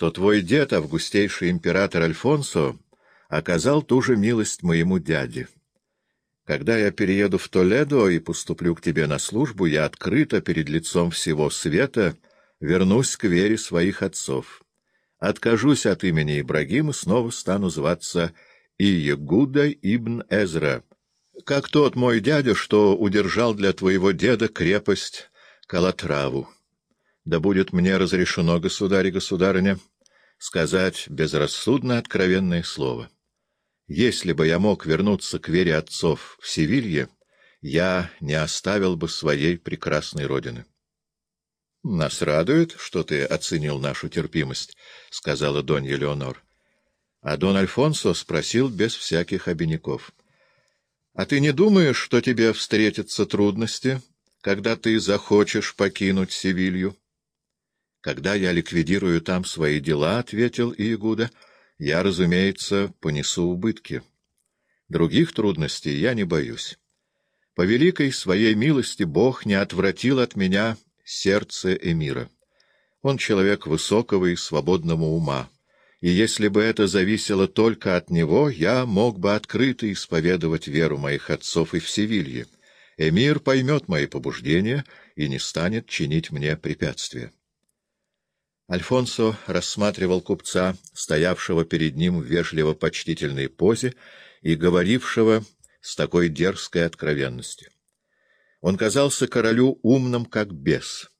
что твой дед, августейший император Альфонсо, оказал ту же милость моему дяде. Когда я перееду в Толедо и поступлю к тебе на службу, я открыто перед лицом всего света вернусь к вере своих отцов. Откажусь от имени Ибрагима, снова стану зваться Иегуда ибн Эзра, как тот мой дядя, что удержал для твоего деда крепость Калатраву. Да будет мне разрешено, государь и государыня, сказать безрассудно откровенное слово. Если бы я мог вернуться к вере отцов в Севилье, я не оставил бы своей прекрасной родины. — Нас радует, что ты оценил нашу терпимость, — сказала Донья Леонор. А Дон Альфонсо спросил без всяких обиняков. — А ты не думаешь, что тебе встретятся трудности, когда ты захочешь покинуть Севилью? — Когда я ликвидирую там свои дела, — ответил Иегуда, — я, разумеется, понесу убытки. Других трудностей я не боюсь. По великой своей милости Бог не отвратил от меня сердце эмира. Он человек высокого и свободного ума, и если бы это зависело только от него, я мог бы открыто исповедовать веру моих отцов и в Севилье. Эмир поймет мои побуждения и не станет чинить мне препятствия. Альфонсо рассматривал купца, стоявшего перед ним в вежливо-почтительной позе и говорившего с такой дерзкой откровенностью. Он казался королю умным, как бес,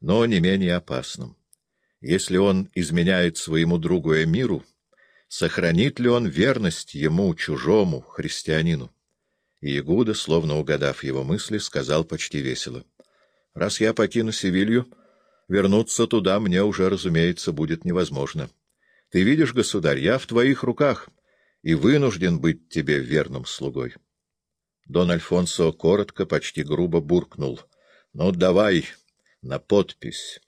но не менее опасным. Если он изменяет своему другу Эмиру, сохранит ли он верность ему, чужому, христианину? И Игуда, словно угадав его мысли, сказал почти весело. — Раз я покину Севилью, Вернуться туда мне уже, разумеется, будет невозможно. Ты видишь, государь, я в твоих руках и вынужден быть тебе верным слугой. Дон Альфонсо коротко, почти грубо буркнул. — Ну, давай на подпись.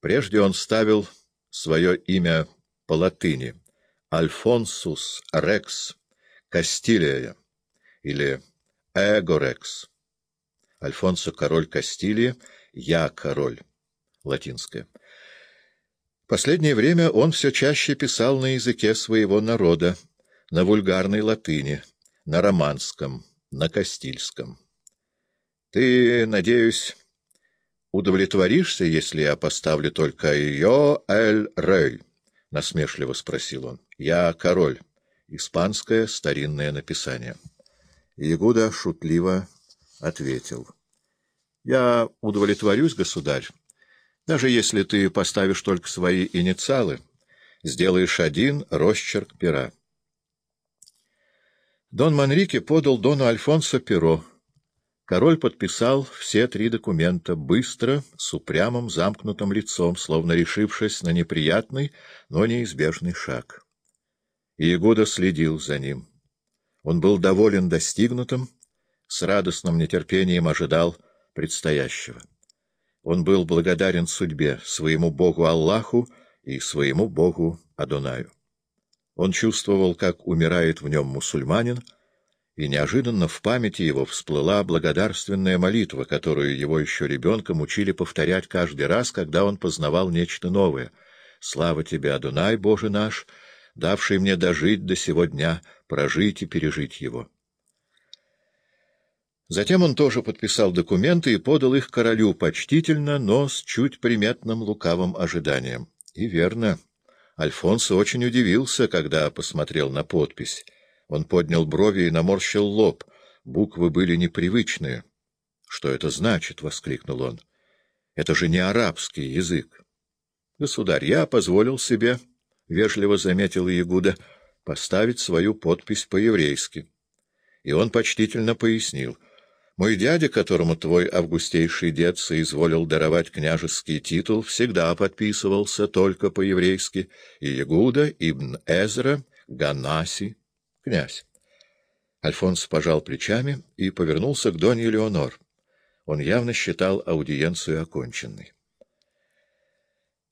Прежде он ставил свое имя по латыни — Альфонсус Рекс Кастилия или Эгорекс. Альфонсо — король Кастилии, я — король латинское. Последнее время он все чаще писал на языке своего народа, на вульгарной латыни, на романском, на кастильском. Ты, надеюсь, удовлетворишься, если я поставлю только «Йо эль рей»? — насмешливо спросил он. — Я король. Испанское старинное написание. Ягуда шутливо ответил. — Я удовлетворюсь, государь, даже если ты поставишь только свои инициалы, сделаешь один росчерк пера. Дон Манрике подал Дону Альфонсо перо. Король подписал все три документа, быстро, с упрямым замкнутым лицом, словно решившись на неприятный, но неизбежный шаг. Иегуда следил за ним. Он был доволен достигнутым, с радостным нетерпением ожидал предстоящего. Он был благодарен судьбе, своему Богу Аллаху и своему Богу Адонаю. Он чувствовал, как умирает в нем мусульманин, и неожиданно в памяти его всплыла благодарственная молитва, которую его еще ребенком учили повторять каждый раз, когда он познавал нечто новое. «Слава тебе, Адонай, Боже наш, давший мне дожить до сего дня, прожить и пережить его». Затем он тоже подписал документы и подал их королю почтительно, но с чуть приметным лукавым ожиданием. И верно. Альфонсо очень удивился, когда посмотрел на подпись. Он поднял брови и наморщил лоб. Буквы были непривычные. — Что это значит? — воскликнул он. — Это же не арабский язык. — Государь, я позволил себе, — вежливо заметил Ягуда, — поставить свою подпись по-еврейски. И он почтительно пояснил — мой дядя, которому твой августейший дед соизволил даровать княжеский титул, всегда подписывался только по-еврейски, и Ягуда, Ибн Эзра, Ганаси, князь. Альфонс пожал плечами и повернулся к Донье Леонор. Он явно считал аудиенцию оконченной.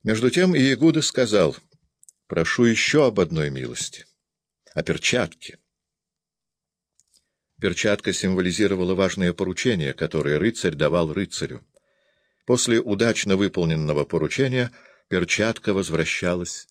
Между тем Иегуда сказал, «Прошу еще об одной милости, о перчатке». Перчатка символизировала важное поручение, которое рыцарь давал рыцарю. После удачно выполненного поручения перчатка возвращалась.